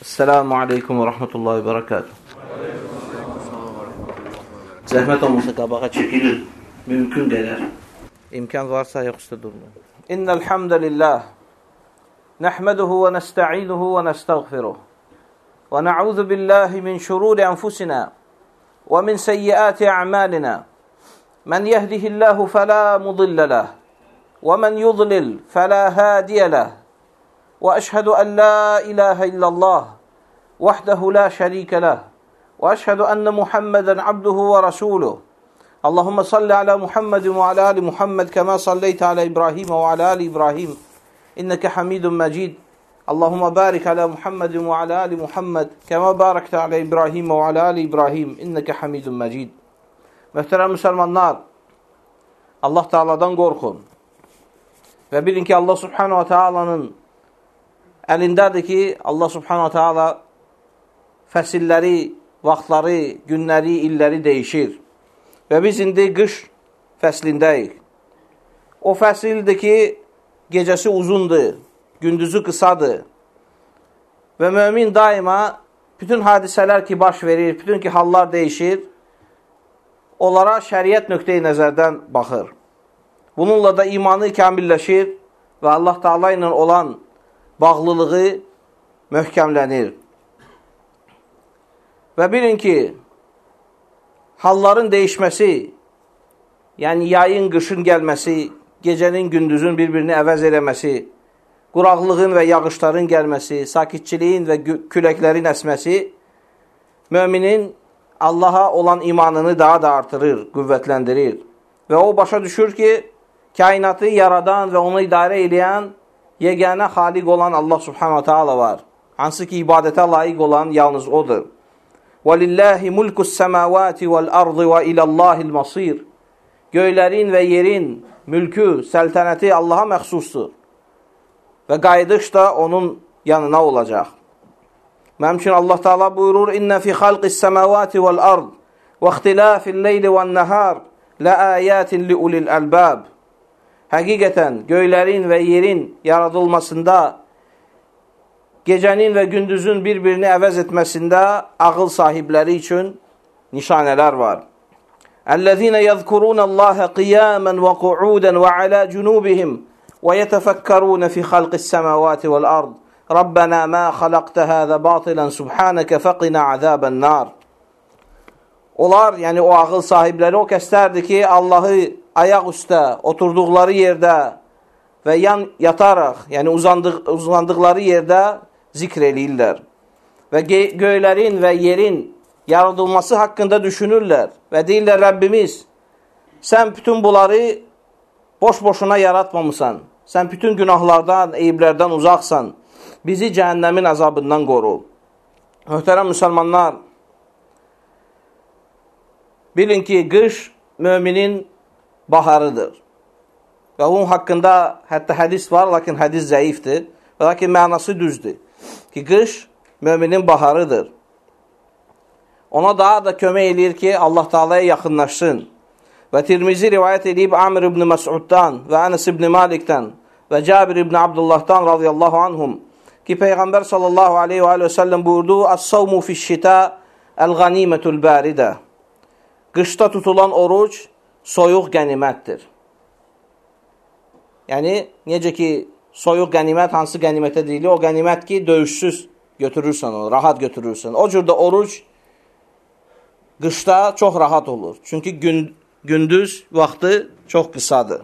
السلام عليكم ورحمة الله وبركاته. زحمت olmasa kabağa çekilir mümkün gelir imkan varsa ayakta durun إن الحمد لله نحمده ونستعينه ونستغفره ونعوذ بالله من شرور أنفسنا ومن سيئات أعمالنا. من يهده الله فلا مضل له ومن يضلل فلا هادي له وأشهد أن لا إله إلا الله وحده لا شريك له وأشهد أن محمدا عبده ورسوله. اللهم صل على محمد وعلى آل محمد كما صليت على إبراهيم وعلى آل إبراهيم. إنك حميد مجيد. اللهم بارك على محمد وعلى آل محمد كما باركت على إبراهيم وعلى آل إبراهيم. إنك حميد مجيد. Möhtərəm müsəlmanlar, Allah Teala'dan qorxun və bilin ki, Allah Subhanahu Teala'nın əlindədir ki, Allah Subhanahu Teala fəsilləri, vaxtları, günləri, illəri dəyişir. Və biz indi qış fəslindəyik. O fəsildir ki, gecəsi uzundur, gündüzü qısadır. Və mömin daima bütün hadisələr ki, baş verir, bütün ki, hallar dəyişir, onlara şəriət nöqteyi nəzərdən baxır. Bununla da imanı kamilləşir və Allah Taala ilə olan bağlılığı möhkəmlənir. Və bilin ki, halların dəyişməsi, yəni yayın, qışın gəlməsi, gecənin, gündüzün bir-birini əvəz eləməsi, quraqlığın və yağışların gəlməsi, sakitçiliyin və küləklərin əsməsi möminin Allaha olan imanını daha da artırır, qüvvətləndirir. Və o başa düşür ki, kainatı yaradan və onu idarə edən yeganə xaliq olan Allah subhanahu taala var. Hansı ki ibadətə layiq olan yalnız odur. Velillahi mulkus semawati vel ardı ve ilallahil masir. Göylərin və yerin mülkü, səltənəti Allaha məxsusdur. Və qayıdış da onun yanına olacaq. Mənim üçün Allah Taala buyurur: "İnne fi halqis semawati vel ard ve ihtilafil leyli ven nahar la ayatin li ulil albab." Həqiqətən göylərin və yerin yaradılmasında gecənin və gündüzün bir-birini əvəz etməsində ağıl sahibləri üçün nişanələr var. Əllezine yezkurunallaha qiyaman və qu'udan və ala junubihim və yetefekkerun fi xalqis semawati vel ard. Rabbena ma xalaqta hada batilan subhanaka faqina azaban nar. Onlar, yəni o ağıl sahibləri o kəslərdir ki, Allahı ayaq üstə oturduqları yerdə və yan yataraq, yəni uzandıq, uzandıqları yerdə zikr eləyirlər. Və göylərin və yerin yaradılması haqqında düşünürlər və deyirlər Rəbbimiz, sən bütün bunları boş-boşuna yaratmamısan. Sən bütün günahlardan, eyiblərdən uzaqsan bizi cəhənnəmin əzabından qoru. Möhtərəm müsəlmanlar, bilin ki, qış müminin baharıdır. Və onun haqqında hətta hədis var, lakin zəifdir. Və lakin mənası düzdür. Ki, qış müminin baharıdır. Ona daha da kömək eləyir ki, Allah Taala'ya yaxınlaşsın. Və Tirmizi rivayət edib Amr ibn Məsuddan və Ənes ibn Malikdən və Cabir ibn Abdullahdan radiyallahu anhum ki Peyğəmbər sallallahu aleyhi və, səlləm buyurdu, Əs-savmu fiş-şita əl-ğanimətul bəridə. Qışda tutulan oruc soyuq qənimətdir. Yəni, necə ki, soyuq qənimət hansı qənimətə deyilir? O qənimət ki, döyüşsüz götürürsən onu, rahat götürürsən. O cürdə oruc qışda çox rahat olur. Çünki gün, gündüz vaxtı çox qısadır.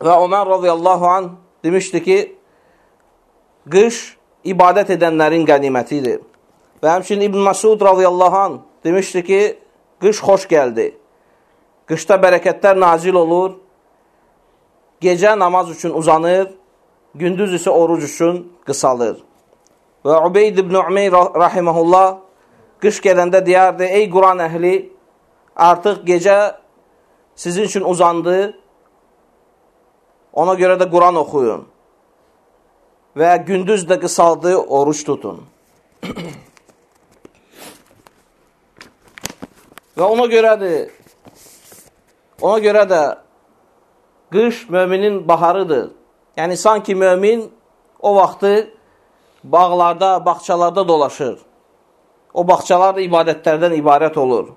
Və Ömər radiyallahu an demişdi ki, qış ibadət edənlərin qənimətidir. Və həmçinin İbn Məsud radiyallahu an demişdi ki, qış xoş gəldi. Qışda bərəkətlər nazil olur, gecə namaz üçün uzanır, gündüz isə oruc üçün qısalır. Və Ubeyd ibn Umeyr rahiməhullah qış gələndə deyərdi, ey Quran əhli, artıq gecə sizin üçün uzandı, ona görə də Quran oxuyun və gündüz də qısaldı, oruç tutun. və ona görədir, ona görə də qış möminin baharıdır. Yəni, sanki mömin o vaxtı bağlarda, bağçalarda dolaşır. O bağçalar da ibadətlərdən ibarət olur.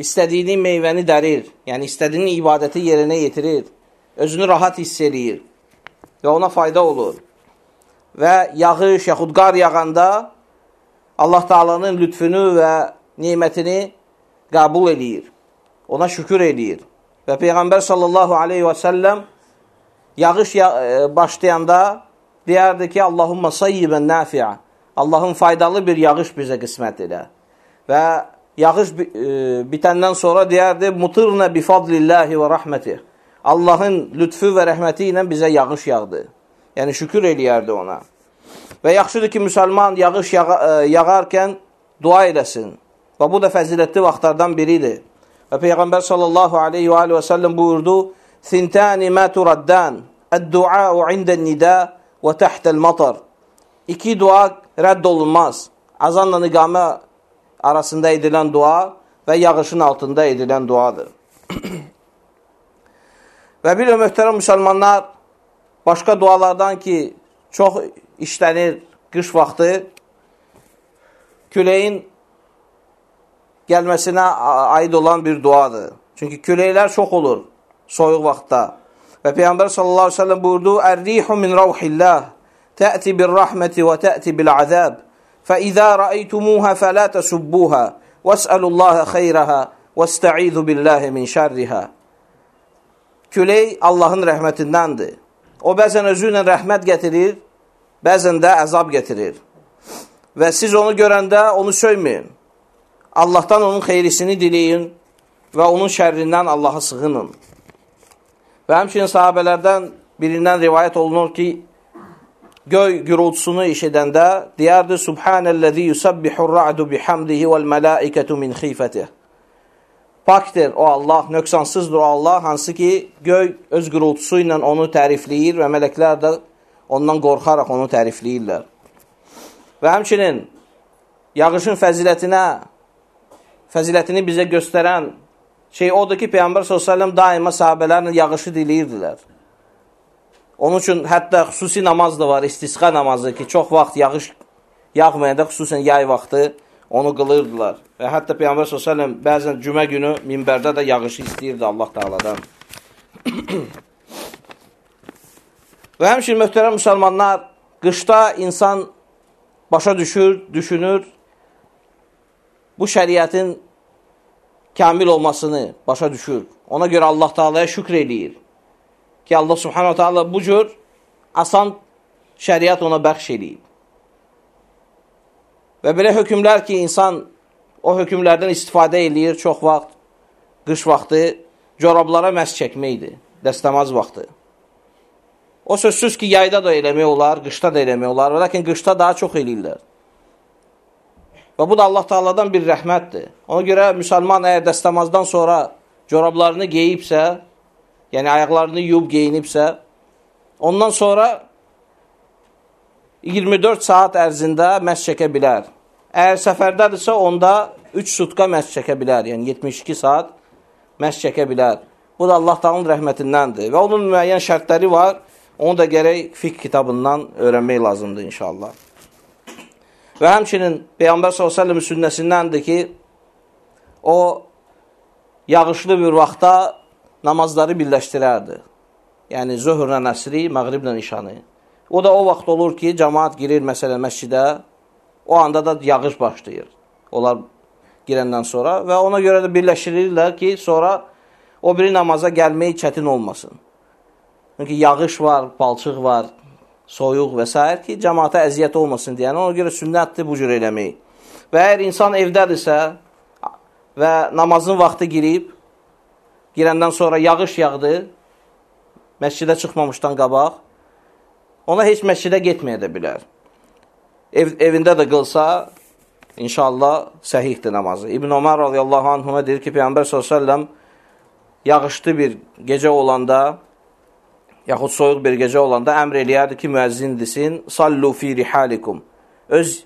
İstədiyini meyvəni dərir, yəni istədiyini ibadəti yerinə yetirir. Özünü rahat hiss eləyir və ona fayda olur. Və yağış, yaxud qar yağanda Allah Taalanın lütfünü və nemətini qəbul eləyir. Ona şükür eləyir. Və Peyğəmbər sallallahu aleyhi və səlləm yağış e, başlayanda deyərdi ki, Allahumma sayyibən nafi'a. Allahın faydalı bir yağış bizə qismət elə. Və yağış e, bitəndən sonra deyərdi, mutirnə bifadlillahi və rəhmətih. Allahın lütfü və rəhməti ilə bizə yağış yağdı. Yəni, şükür eləyərdi ona. Və yaxşıdır ki, müsəlman yağış yağa, e, yağarkən dua eləsin. Və bu da fəzilətli vaxtlardan biridir. Və Peyğəmbər sallallahu aleyhi və, və səlləm buyurdu, Sintani mə turaddan, əd-dua'u indən nidə və təhtəl matar. İki dua rədd olunmaz. Azanla iqamə arasında edilən dua və yağışın altında edilən duadır. və bir möhtərəm müsəlmanlar, başqa dualardan ki, çox işlənir qış vaxtı, küləyin gəlməsinə aid olan bir duadır. Çünki küləklər çox olur soyuq vaxtda. Və Peyğəmbər sallallahu əleyhi və səlləm buyurdu: "Ər-rihu min rawhillah, ta'ti bir-rahmeti və ta'ti bil-azab. Fə-izə ra'aytumuha fəla tasubbuha, was'alullaha xeyraha, vasta'idhu billahi min şerriha." Külək Allahın rəhmətindəndir. O bəzən özü ilə rəhmət gətirir, bəzən də əzab gətirir. Və siz onu görəndə onu söyməyin. Allahdan onun xeyrisini diləyin və onun şərrindən Allaha sığının. Və həmçinin sahabələrdən birindən rivayət olunur ki, göy gürultusunu eşidəndə deyərdi, Subhanəl-ləzi yusabbihur ra'du bihamdihi vəl-mələikətu min xifətih. Pakdir o Allah, nöqsansızdır o Allah, hansı ki, göy öz gürultusu ilə onu tərifləyir və mələklər də ondan qorxaraq onu tərifləyirlər. Və həmçinin yağışın fəzilətinə fəzilətini bizə göstərən şey odur ki, Peyğəmbər s.ə.v daima sahabələrlə yağışı diləyirdilər. Onun üçün hətta xüsusi namaz da var, istisqa namazı ki, çox vaxt yağış yağmayanda, xüsusən yay vaxtı onu qılırdılar. Və hətta Peyğəmbər s.ə.v bəzən cümə günü minbərdə də yağışı istəyirdi Allah Teala'dan. Və həmçin möhtərəm müsəlmanlar, qışda insan başa düşür, düşünür, bu şəriətin kamil olmasını başa düşür. Ona görə Allah Taala'ya şükr eləyir. Ki Allah Subhanahu Taala bu cür asan şəriət ona bəxş eləyib. Və belə hökmlər ki, insan o hökmlərdən istifadə eləyir çox vaxt, qış vaxtı corablara məhz çəkməkdir, dəstəmaz vaxtı. O sözsüz ki, yayda da eləmək olar, qışda da eləmək olar, lakin qışda daha çox eləyirlər. Və bu da Allah Taala'dan bir rəhmətdir. Ona görə müsəlman əgər dəstəmazdan sonra corablarını geyibsə, yəni ayaqlarını yuyub geyinibsə, ondan sonra 24 saat ərzində məs çəkə bilər. Əgər səfərdədirsə, onda 3 sutka məs çəkə bilər. Yəni 72 saat məs çəkə bilər. Bu da Allah Taala'nın rəhmətindəndir və onun müəyyən şərtləri var. Onu da gərək fiqh kitabından öyrənmək lazımdır inşallah. Və həmçinin Peyğəmbər s.ə.v sünnəsindəndir ki, o yağışlı bir vaxtda namazları birləşdirərdi. Yəni, zöhrlə əsri, məğriblə işanı. O da o vaxt olur ki, cəmaat girir məsələn məscidə, o anda da yağış başlayır. Onlar girəndən sonra və ona görə də birləşdirirlər ki, sonra o biri namaza gəlmək çətin olmasın. Çünki yağış var, palçıq var, soyuq və s. ki, cəmaata əziyyət olmasın deyən, ona görə sünnətdir bu cür eləmək. Və əgər insan evdədirsə və namazın vaxtı girib, girəndən sonra yağış yağdı, məscidə çıxmamışdan qabaq, ona heç məscidə getməyə də bilər. Ev, evində də qılsa, inşallah səhihdir namazı. İbn Ömər radiyallahu anhuna deyir ki, Peyyambər s.ə.v yağışlı bir gecə olanda yaxud soyuq bir gecə olanda əmr eləyərdi ki, müəzzin desin, sallu fi rihalikum. Öz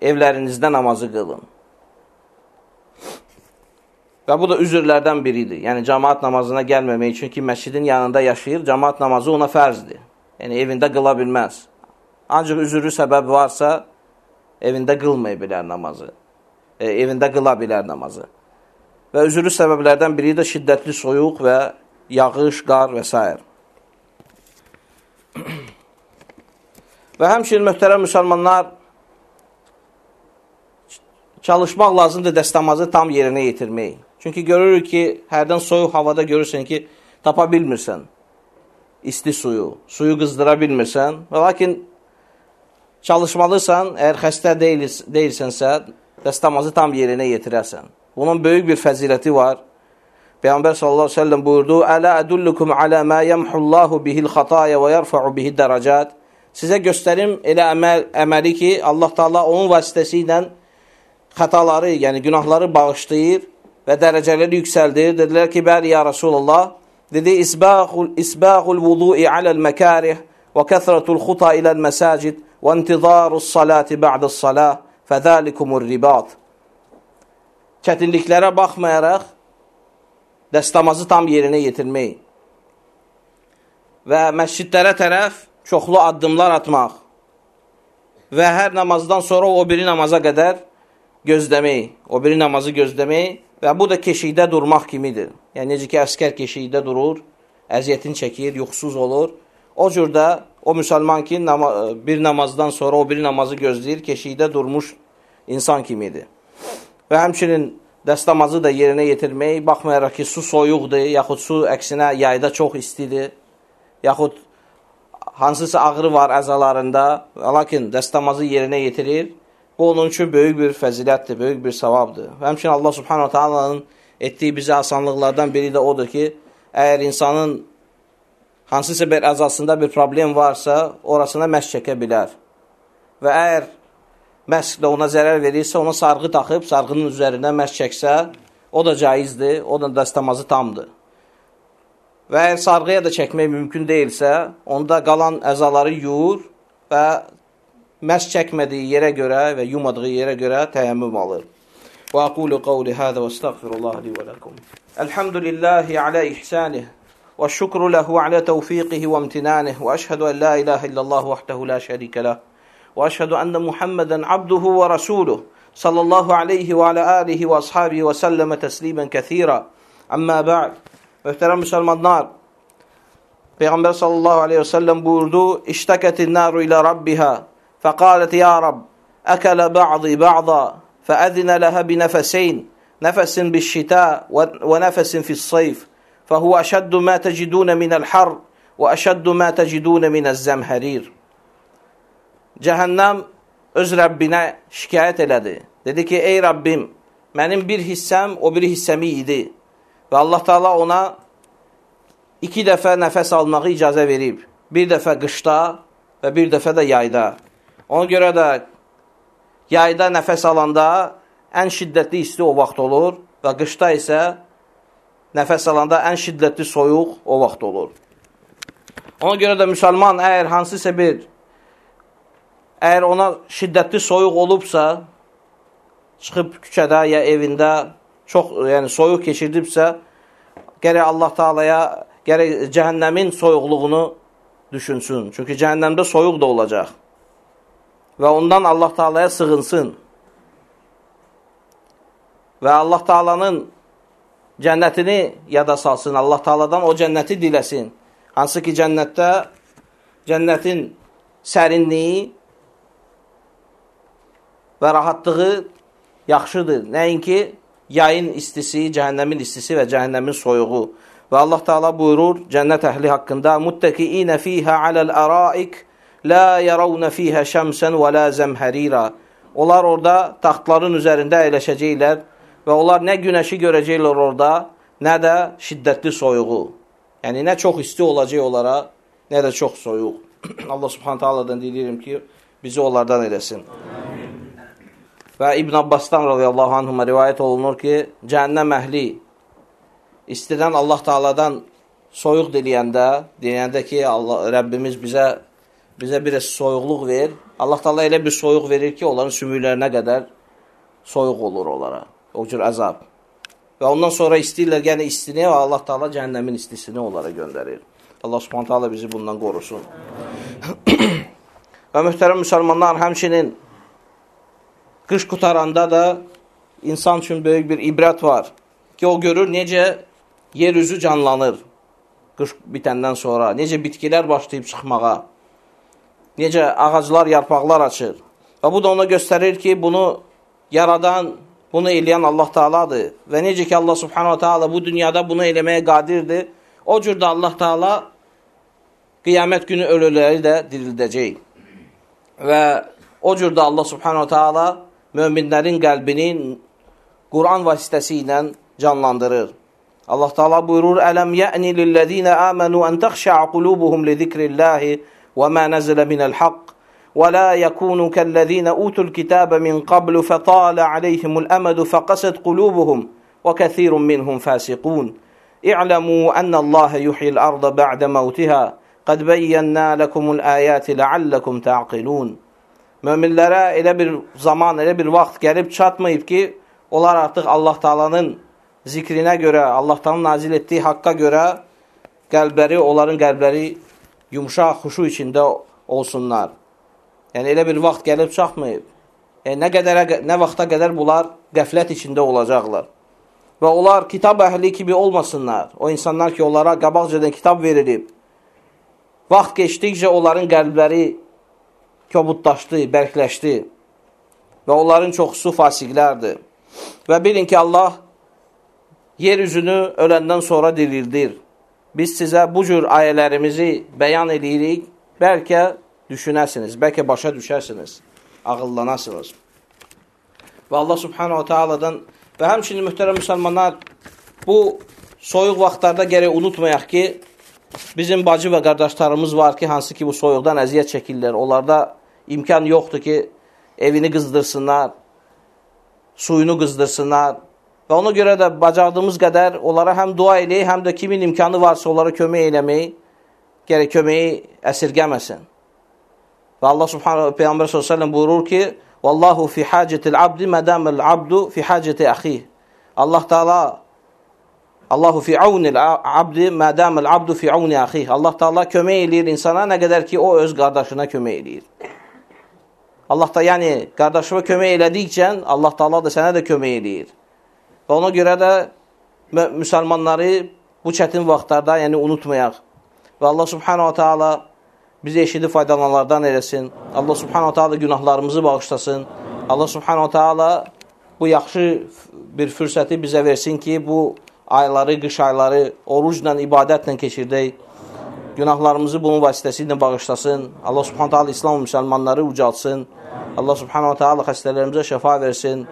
evlərinizdə namazı qılın. Və bu da üzrlərdən biridir. Yəni, cəmaat namazına gəlməmək üçün ki, məscidin yanında yaşayır, cəmaat namazı ona fərzdir. Yəni, evində qıla bilməz. Ancaq üzürlü səbəb varsa, evində qılmaya bilər namazı. E, evində qıla bilər namazı. Və üzürlü səbəblərdən biri də şiddətli soyuq və yağış, qar və s. və həmçinin möhtərəm müsəlmanlar çalışmaq lazımdır dəstəmazı tam yerinə yetirmək. Çünki görürük ki, hərdən soyuq havada görürsən ki, tapa bilmirsən isti suyu, suyu qızdıra bilmirsən. Və lakin çalışmalısan, əgər xəstə deyil, deyilsənsə, dəstəmazı tam yerinə yetirəsən. Bunun böyük bir fəziləti var. Peyğəmbər sallallahu əleyhi və səlləm buyurdu: "Ələ ədullukum alə ma yamhullahu bihil xataya və yerfa'u bihi dərəcat." Sizə göstərim elə əməl, əməli ki, Allah Taala onun vasitəsilə xətaları, yəni günahları bağışlayır və dərəcələri yüksəldir. Dedilər ki, bəli ya Rasulullah. Dedi, isbağul, isbağul vudu'i aləl məkarih və kəthratul xuta iləl məsacid və intizarus salati ba'dəs salah fədəlikumur ribat. Çətinliklərə baxmayaraq, dəstəmazı tam yerinə yetirmək və məscidlərə tərəf çoxlu addımlar atmaq və hər namazdan sonra o biri namaza qədər gözləmək, o biri namazı gözləmək və bu da keşikdə durmaq kimidir. Yəni, necə ki, əskər keşikdə durur, əziyyətini çəkir, yuxusuz olur. O cürdə o müsəlman ki, nama bir namazdan sonra o biri namazı gözləyir, keşikdə durmuş insan kimidir. Və həmçinin dəstəmazı da yerinə yetirmək, baxmayaraq ki, su soyuqdur, yaxud su əksinə yayda çox istidir, yaxud hansısa ağrı var əzalarında, lakin dəstəmazı yerinə yetirir Bu onun üçün böyük bir fəzilətdir, böyük bir savabdır. Və həmçinin Allah subhanahu ta'alanın etdiyi bizə asanlıqlardan biri də odur ki, əgər insanın hansısa bir əzasında bir problem varsa, orasına məsk çəkə bilər. Və əgər məsk ona zərər verirsə, ona sarğı taxıb, sarğının üzərindən məsk çəksə, o da caizdir, o da dəstəmazı tamdır. Və əgər sarğıya da çəkmək mümkün deyilsə, onda qalan əzaları yuyur və məs çəkmədiyi yerə görə və yumadığı yerə görə təyəmmüm alır. Və aqulu qawli hada və estəğfirullah li və lakum. Elhamdülillahi alə ihsanih və şükru ləhu alə təvfiqihi və imtinanih və əşhədu ən la ilahə illallah vəhdəhu la واشهد ان محمدا عبده ورسوله صلى الله عليه وعلى اله واصحابه وسلم تسليما كثيرا اما بعد Möhterem Müslümanlar Peygamber sallallahu aleyhi ve sellem buyurdu İştaketin naru ila rabbiha fekalet ya Rab ekele ba'di ba'da feezine leha bi nefeseyn nefesin bi şita ve nefesin fi sayf fehu eşeddu ma tecidune minel har ve eşeddu ma tecidune minel zemherir Cəhənnəm öz Rəbbinə şikayət elədi. Dedi ki, ey Rəbbim, mənim bir hissəm o biri hissəmi idi. Və Allah Taala ona iki dəfə nəfəs almağı icazə verib. Bir dəfə qışda və bir dəfə də yayda. Ona görə də yayda nəfəs alanda ən şiddətli isti o vaxt olur və qışda isə nəfəs alanda ən şiddətli soyuq o vaxt olur. Ona görə də müsəlman əgər hansısa bir əgər ona şiddətli soyuq olubsa, çıxıb küçədə ya evində çox yəni soyuq keçirdibsə, gərək Allah Taalaya gərək cəhənnəmin soyuqluğunu düşünsün. Çünki cəhənnəmdə soyuq da olacaq və ondan Allah Taalaya sığınsın. Və Allah Taalanın cənnətini yada salsın. Allah Taaladan o cənnəti diləsin. Hansı ki cənnətdə cənnətin sərinliyi və rahatlığı yaxşıdır. Nəinki yayın istisi, cəhənnəmin istisi və cəhənnəmin soyuğu. Və Allah Taala buyurur cənnət əhli haqqında: "Muttaqiina fiha alal araik" La yarawna fiha şamsan və la zamharira. Onlar orada taxtların üzərində əyləşəcəklər və onlar nə günəşi görəcəklər orada, nə də şiddətli soyuğu. Yəni nə çox isti olacaq onlara, nə də çox soyuq. Allah Subhanahu taalandan diləyirəm ki, bizi onlardan eləsin. Amin. Və İbn Abbasdan radiyallahu anhuma rivayət olunur ki, cəhənnəm əhli istidən Allah Taaladan soyuq diləyəndə, deyəndə ki, Allah Rəbbimiz bizə bizə bir soyuqluq ver. Allah Taala elə bir soyuq verir ki, onların sümüklərinə qədər soyuq olur onlara. O cür əzab. Və ondan sonra istəyirlər, yəni istini və Allah Taala cəhənnəmin istisini onlara göndərir. Allah Subhanahu taala bizi bundan qorusun. Və mühtərəm müsəlmanlar, həmçinin qış qutaranda da insan üçün böyük bir ibrət var ki, o görür necə yer üzü canlanır qış bitəndən sonra, necə bitkilər başlayıb çıxmağa, necə ağaclar, yarpaqlar açır. Və bu da ona göstərir ki, bunu yaradan, bunu eləyən Allah Taaladır. Və necə ki Allah Subhanahu Taala bu dünyada bunu eləməyə qadirdir, o cür də Allah Taala qiyamət günü ölüləri də dirildəcək. Və o cür də Allah Subhanahu Taala möminlərin qəlbini Quran vasitəsilə canlandırır. Allah Taala buyurur: "Ələm ya'ni lillezina amanu an takhsha'a qulubuhum li zikrillahi və ma nazala minəl haqq və la yakunu kellezina utul kitaba min qabl fatala alayhimul amadu faqasat qulubuhum və kəsirun minhum fasiqun. İ'lamu anna Allah yuhyil arda ba'da mawtiha. Qad bayyana lakumul ayati la'allakum ta'qilun." Möminlərə elə bir zaman, elə bir vaxt gəlib çatmayıb ki, onlar artıq Allah Taala'nın zikrinə görə, Allahdan nazil etdiyi haqqa görə qəlbləri, onların qəlbləri yumşaq, xuşu içində olsunlar. Yəni, elə bir vaxt gəlib çatmayıb. Yəni, nə, qədərə, nə vaxta qədər bunlar qəflət içində olacaqlar. Və onlar kitab əhli kimi olmasınlar. O insanlar ki, onlara qabaqcadan kitab verilib. Vaxt keçdikcə onların qəlbləri kobudlaşdı, bərkləşdi və onların çoxusu fasiqlərdir. Və bilin ki, Allah yer üzünü öləndən sonra dirildir. Biz sizə bu cür ayələrimizi bəyan edirik, bəlkə düşünəsiniz, bəlkə başa düşərsiniz, ağıllanasınız. Və Allah subhanahu ta'aladan və həmçinin mühtərəm müsəlmanlar bu soyuq vaxtlarda gərək unutmayaq ki, bizim bacı və qardaşlarımız var ki, hansı ki bu soyuqdan əziyyət çəkirlər. Onlarda imkan yoxdur ki, evini qızdırsınlar, suyunu qızdırsınlar, Və ona görə də bacardığımız qədər onlara həm dua eləyək, həm də kimin imkanı varsa onlara kömək eləmək, gərək köməyi əsirgəməsin. Və Allah Subhanahu Peyğəmbər sallallahu əleyhi buyurur ki: "Vallahu fi hacetil abdi madamel abdu fi haceti axih." Allah Taala Allahu fi aunil abdi madamel abdu fi auni axih. Allah Taala kömək eləyir insana nə qədər ki o öz qardaşına kömək eləyir. Allah da yəni qardaşına kömək elədikcə Allah Taala da sənə də kömək eləyir. Və ona görə də müsəlmanları bu çətin vaxtlarda yəni unutmayaq. Və Allah subhanahu taala bizi eşidi faydalananlardan eləsin. Allah subhanahu taala günahlarımızı bağışlasın. Allah subhanahu taala bu yaxşı bir fürsəti bizə versin ki, bu ayları, qış ayları orucla, ibadətlə keçirdək. Günahlarımızı bunun vasitəsilə bağışlasın. Allah subhanahu taala İslam müsəlmanları ucaltsın. Allah subhanahu taala xəstələrimizə şəfa versin.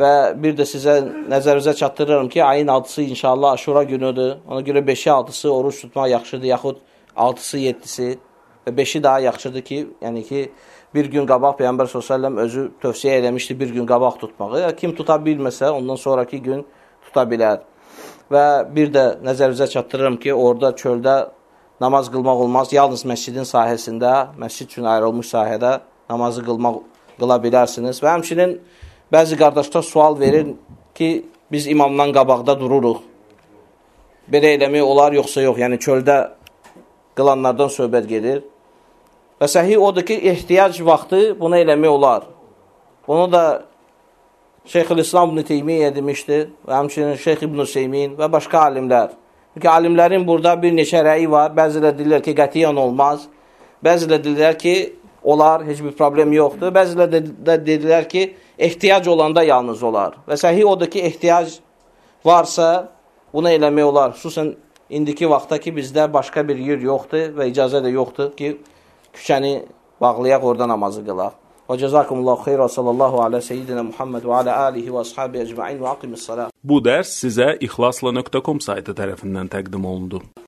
Və bir də sizə nəzərinizə çatdırıram ki, ayın 6-sı inşallah Aşura günüdür. Ona görə 5-i 6-sı oruç tutmaq yaxşıdır, yaxud 6-sı 7-si və 5-i daha yaxşıdır ki, yəni ki, bir gün qabaq Peyğəmbər s.ə.v özü tövsiyə eləmişdi bir gün qabaq tutmağı. Kim tuta bilməsə, ondan sonraki gün tuta bilər. Və bir də nəzərinizə çatdırıram ki, orada çöldə namaz qılmaq olmaz. Yalnız məscidin sahəsində, məscid üçün ayrılmış sahədə namazı qılmaq qıla bilərsiniz. Və həmçinin Bəzi qardaşlar sual verir ki, biz imamdan qabaqda dururuq. Belə eləmək olar, yoxsa yox. Yəni, çöldə qılanlardan söhbət gedir. Və səhih odur ki, ehtiyac vaxtı buna eləmək olar. Bunu da Şeyxülislam İbn Teymiyyə demişdi və həmçinin Şeyx İbn Hüseymin və başqa alimlər. Çünki alimlərin burada bir neçə rəyi var. Bəzilə deyirlər ki, qətiyyən olmaz. Bəzilə deyirlər ki, olar, heç bir problem yoxdur. Bəzilə də dedilər ki, ehtiyac olanda yalnız olar. Və səhih odur ki, ehtiyac varsa, bunu eləmək olar. Xüsusən indiki vaxtda ki, bizdə başqa bir yer yoxdur və icazə də yoxdur ki, küçəni bağlayaq, orada namazı qılaq. Və cəzakumullahu xeyr və sallallahu alə seyyidina Muhammed və alə alihi və ashabi əcma'in və aqimis salat. Bu dərs sizə ixlasla.com saytı tərəfindən təqdim olundu.